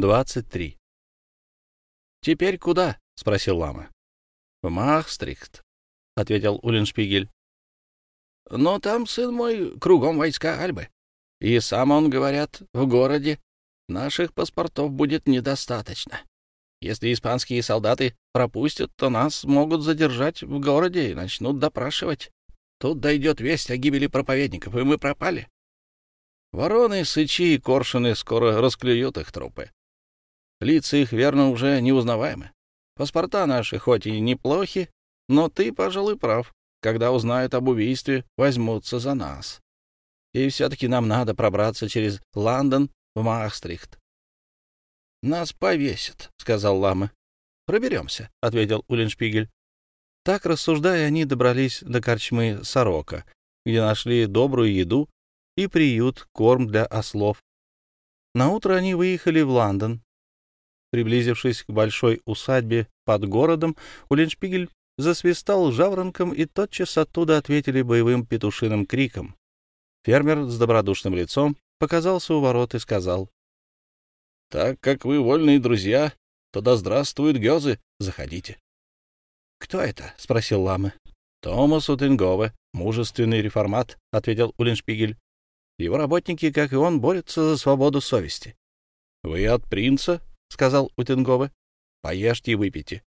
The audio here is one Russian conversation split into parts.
23. «Теперь куда?» — спросил лама. «В Махстрихт», — ответил Уллиншпигель. «Но там, сын мой, кругом войска Альбы. И сам он, говорят, в городе. Наших паспортов будет недостаточно. Если испанские солдаты пропустят, то нас могут задержать в городе и начнут допрашивать. Тут дойдет весть о гибели проповедников, и мы пропали. Вороны, сычи и коршуны скоро расклюют их трупы. Лица их, верно, уже неузнаваемы. Паспорта наши хоть и неплохи, но ты, пожалуй, прав. Когда узнают об убийстве, возьмутся за нас. И все-таки нам надо пробраться через Лондон в Махстрихт. — Нас повесят, — сказал Лама. — Проберемся, — ответил Уллиншпигель. Так, рассуждая, они добрались до корчмы Сорока, где нашли добрую еду и приют, корм для ослов. Наутро они выехали в Лондон. Приблизившись к большой усадьбе под городом, Уллиншпигель засвистал жаворонком, и тотчас оттуда ответили боевым петушиным криком. Фермер с добродушным лицом показался у ворот и сказал. — Так как вы вольные друзья, то да здравствуют гёзы, заходите. — Кто это? — спросил Ламы. — Томас Утингове, мужественный реформат, — ответил Уллиншпигель. Его работники, как и он, борются за свободу совести. — Вы от принца? — сказал Утингове. — Поешьте и выпейте.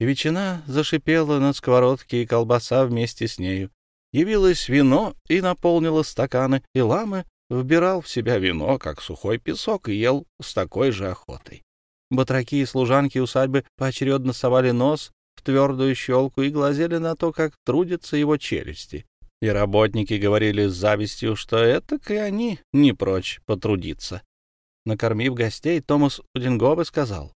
Ветчина зашипела на сковородке, и колбаса вместе с нею. Явилось вино и наполнило стаканы, и ламы вбирал в себя вино, как сухой песок, и ел с такой же охотой. Батраки и служанки усадьбы поочередно совали нос в твердую щелку и глазели на то, как трудятся его челюсти. И работники говорили с завистью, что это и они не прочь потрудиться. Накормив гостей, Томас Удингове сказал,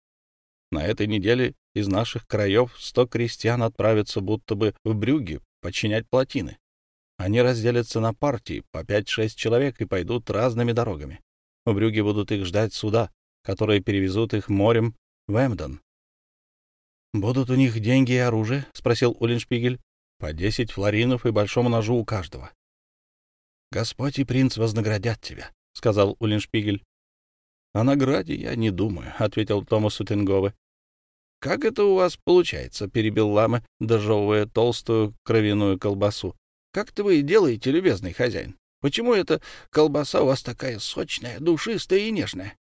«На этой неделе из наших краев сто крестьян отправятся будто бы в Брюги подчинять плотины. Они разделятся на партии по пять-шесть человек и пойдут разными дорогами. В Брюге будут их ждать суда, которые перевезут их морем в Эмден. «Будут у них деньги и оружие?» — спросил Уллиншпигель. «По десять флоринов и большому ножу у каждого». «Господь и принц вознаградят тебя», — сказал Уллиншпигель. «О награде я не думаю», — ответил Томас Утенгове. «Как это у вас получается?» — перебил Лама, дожевывая толстую кровяную колбасу. Как это вы делаете, любезный хозяин? Почему эта колбаса у вас такая сочная, душистая и нежная?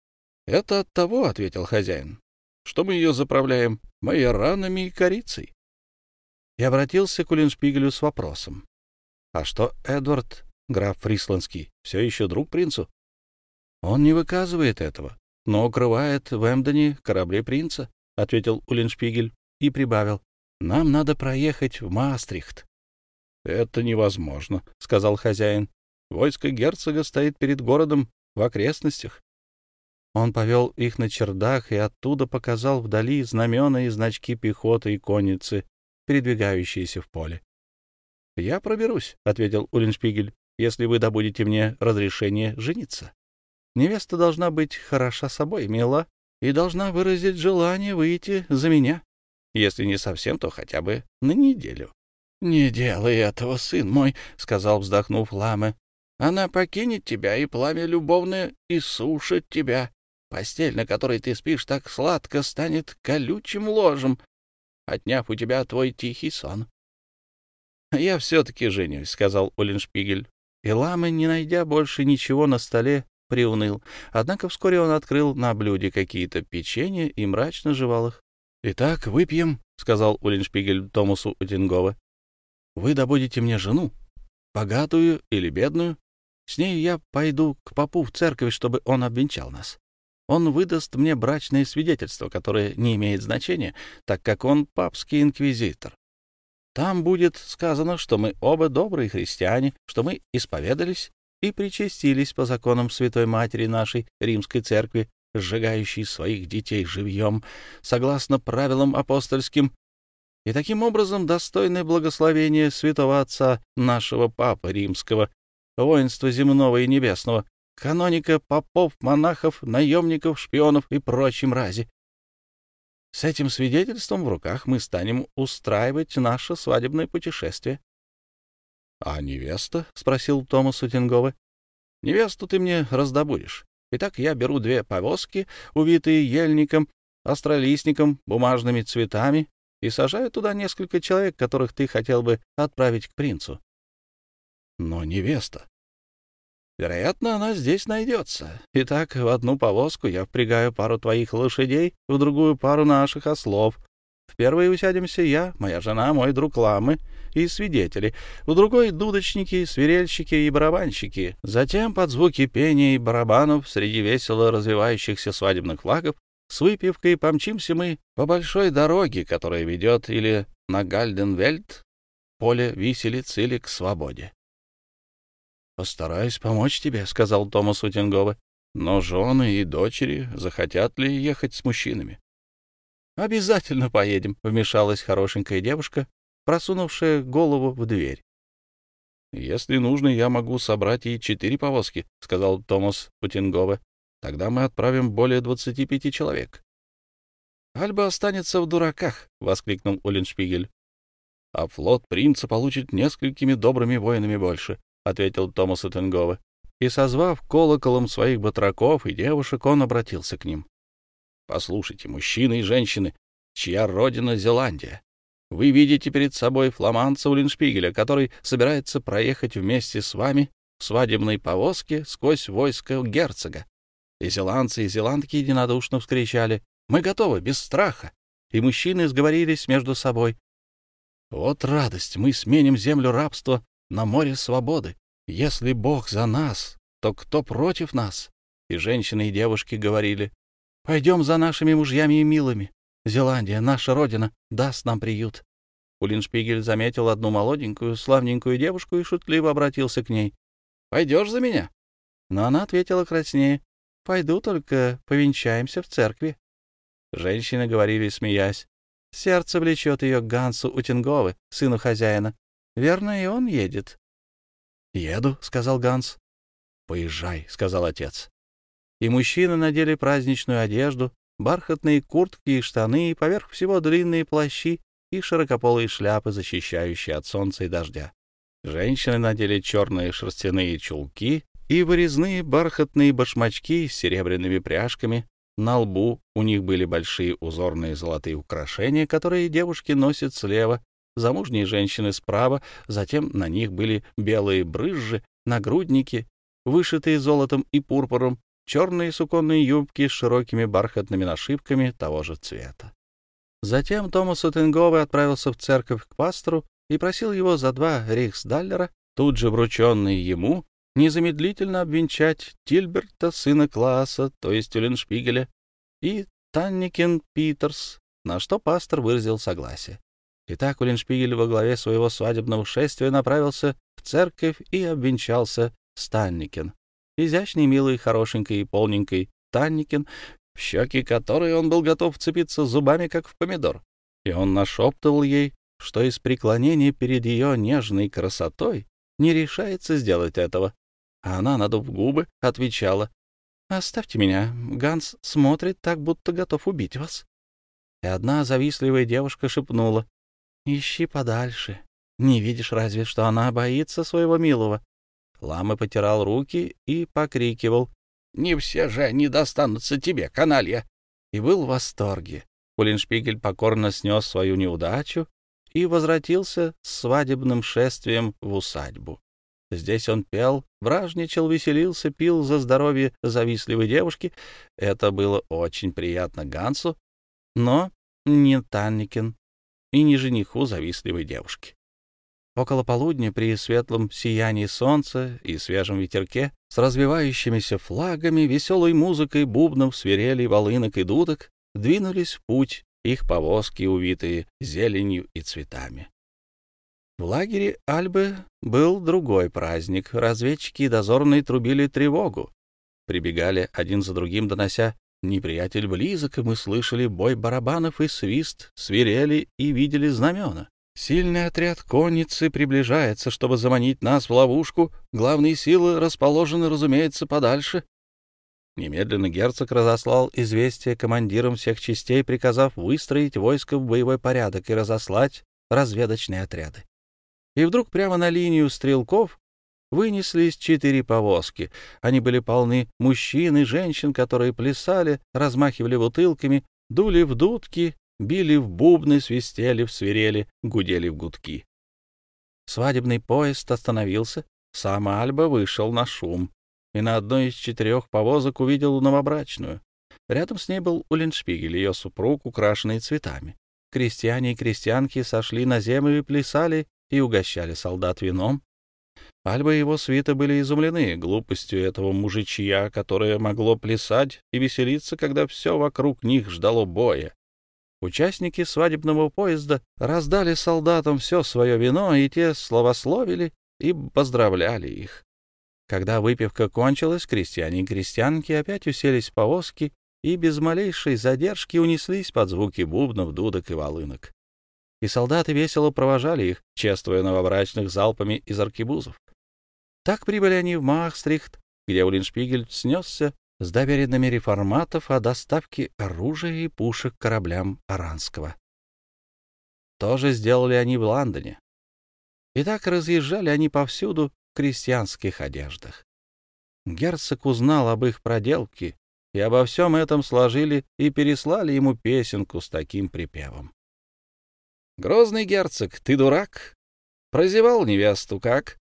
— Это от того, — ответил хозяин, — что мы ее заправляем майоранами и корицей. И обратился к Уллиншпигелю с вопросом. — А что Эдвард, граф Фрисландский, все еще друг принцу? — Он не выказывает этого, но укрывает в Эмдоне корабли принца, — ответил Уллиншпигель и прибавил. — Нам надо проехать в Маастрихт. — Это невозможно, — сказал хозяин. — Войско герцога стоит перед городом в окрестностях. Он повел их на чердак и оттуда показал вдали знамена и значки пехоты и конницы, передвигающиеся в поле. — Я проберусь, — ответил Уллиншпигель, — если вы добудете мне разрешение жениться. Невеста должна быть хороша собой, мила, и должна выразить желание выйти за меня. Если не совсем, то хотя бы на неделю. — Не делай этого, сын мой, — сказал, вздохнув Ламе. — Она покинет тебя, и пламя любовное иссушит тебя. Постель, на которой ты спишь так сладко, станет колючим ложем, отняв у тебя твой тихий сон. — Я все-таки женюсь, — сказал Уллиншпигель. И Ламе, не найдя больше ничего на столе, приуныл. Однако вскоре он открыл на блюде какие-то печенья и мрачно жевал их. — Итак, выпьем, — сказал Уллиншпигель Томасу Утингова. Вы добудете мне жену, богатую или бедную. С ней я пойду к попу в церковь, чтобы он обвенчал нас. Он выдаст мне брачное свидетельство, которое не имеет значения, так как он папский инквизитор. Там будет сказано, что мы оба добрые христиане, что мы исповедались и причастились по законам Святой Матери нашей Римской Церкви, сжигающей своих детей живьем, согласно правилам апостольским и таким образом достойны благословения святого отца нашего Папы Римского, воинства земного и небесного, каноника, попов, монахов, наемников, шпионов и прочей мрази. С этим свидетельством в руках мы станем устраивать наше свадебное путешествие. — А невеста? — спросил Томас Утингова. — Невесту ты мне раздобудешь. Итак, я беру две повозки, увитые ельником, астролистником, бумажными цветами, и сажаю туда несколько человек, которых ты хотел бы отправить к принцу. Но невеста. Вероятно, она здесь найдется. Итак, в одну повозку я впрягаю пару твоих лошадей, в другую пару наших ослов. В первой усядемся я, моя жена, мой друг Ламы и свидетели. В другой — дудочники, свирельщики и барабанщики. Затем под звуки пения и барабанов среди весело развивающихся свадебных флагов с выпивкой помчимся мы по большой дороге, которая ведет или на Гальденвельд, поле виселиц, или к свободе. «Постараюсь помочь тебе», — сказал Томас Утингова. «Но жены и дочери захотят ли ехать с мужчинами?» «Обязательно поедем», — вмешалась хорошенькая девушка, просунувшая голову в дверь. «Если нужно, я могу собрать и четыре повозки», — сказал Томас Путингова. «Тогда мы отправим более двадцати пяти человек». «Альба останется в дураках», — воскликнул Уллиншпигель. «А флот принца получит несколькими добрыми воинами больше. — ответил Томас Тенгова. И, созвав колоколом своих батраков и девушек, он обратился к ним. — Послушайте, мужчины и женщины, чья родина Зеландия. Вы видите перед собой фламанца Улиншпигеля, который собирается проехать вместе с вами в свадебной повозке сквозь войско герцога. И зеландцы, и зеландки единодушно вскричали «Мы готовы, без страха!» И мужчины сговорились между собой. «Вот радость! Мы сменим землю рабства на море свободы. Если Бог за нас, то кто против нас? И женщины, и девушки говорили, пойдем за нашими мужьями и милыми. Зеландия, наша родина, даст нам приют. Улиншпигель заметил одну молоденькую, славненькую девушку и шутливо обратился к ней. «Пойдешь за меня?» Но она ответила краснее. «Пойду, только повенчаемся в церкви». Женщины говорили, смеясь. Сердце влечет ее к Гансу Утинговы, сыну хозяина. Верно, и он едет. — Еду, — сказал Ганс. — Поезжай, — сказал отец. И мужчины надели праздничную одежду, бархатные куртки и штаны, и поверх всего длинные плащи и широкополые шляпы, защищающие от солнца и дождя. Женщины надели черные шерстяные чулки и вырезные бархатные башмачки с серебряными пряжками. На лбу у них были большие узорные золотые украшения, которые девушки носят слева, замужние женщины справа, затем на них были белые брызжи, нагрудники, вышитые золотом и пурпуром, черные суконные юбки с широкими бархатными нашивками того же цвета. Затем Томас Утенговый отправился в церковь к пастору и просил его за два рейхсдаллера, тут же врученные ему, незамедлительно обвенчать Тильберта, сына Класса, то есть Уленшпигеля, и Танникен Питерс, на что пастор выразил согласие. Итак, Уллиншпигель во главе своего свадебного шествия направился в церковь и обвенчался с Танникен. Изящный, милый, хорошенький полненький Танникен, в щеки которой он был готов вцепиться зубами, как в помидор. И он нашептывал ей, что из преклонения перед ее нежной красотой не решается сделать этого. А она, надув губы, отвечала, «Оставьте меня, Ганс смотрит так, будто готов убить вас». И одна завистливая девушка шепнула, Ищи подальше. Не видишь разве, что она боится своего милого? Лама потирал руки и покрикивал. — Не все же они достанутся тебе, каналья! И был в восторге. Улиншпигель покорно снес свою неудачу и возвратился с свадебным шествием в усадьбу. Здесь он пел, вражничал, веселился, пил за здоровье завистливой девушки. Это было очень приятно Гансу, но не Танникин и не жениху завистливой девушки. Около полудня при светлом сиянии солнца и свежем ветерке с развивающимися флагами, веселой музыкой бубнов, свирелей, волынок и дудок двинулись в путь их повозки, увитые зеленью и цветами. В лагере Альбы был другой праздник. Разведчики и дозорные трубили тревогу. Прибегали один за другим, донося Неприятель близок, и мы слышали бой барабанов и свист, свирели и видели знамена. Сильный отряд конницы приближается, чтобы заманить нас в ловушку. Главные силы расположены, разумеется, подальше. Немедленно герцог разослал известие командирам всех частей, приказав выстроить войско в боевой порядок и разослать разведочные отряды. И вдруг прямо на линию стрелков вынеслись четыре повозки. Они были полны мужчин и женщин, которые плясали, размахивали бутылками, дули в дудки, били в бубны, свистели в свирели, гудели в гудки. Свадебный поезд остановился, сам Альба вышел на шум и на одной из четырех повозок увидел новобрачную. Рядом с ней был Уллиншпигель, ее супруг, украшенный цветами. Крестьяне и крестьянки сошли на землю и плясали, и угощали солдат вином. Альба и его свита были изумлены глупостью этого мужичья, которое могло плясать и веселиться, когда все вокруг них ждало боя. Участники свадебного поезда раздали солдатам все свое вино, и те словословили и поздравляли их. Когда выпивка кончилась, крестьяне и крестьянки опять уселись в повозки и без малейшей задержки унеслись под звуки бубнов, дудок и волынок. И солдаты весело провожали их, чествуя новобрачных залпами из аркебузов. Так прибыли они в Махстрихт, где Улиншпигель снесся с доверенными реформатов о доставке оружия и пушек кораблям Аранского. То же сделали они в Лондоне. И так разъезжали они повсюду в крестьянских одеждах. Герцог узнал об их проделке и обо всем этом сложили и переслали ему песенку с таким припевом. «Грозный герцог, ты дурак? Прозевал невесту как?»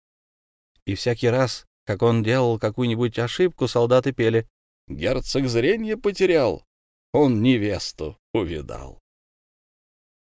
И всякий раз, как он делал какую-нибудь ошибку, солдаты пели «Герцог зрение потерял, он невесту увидал».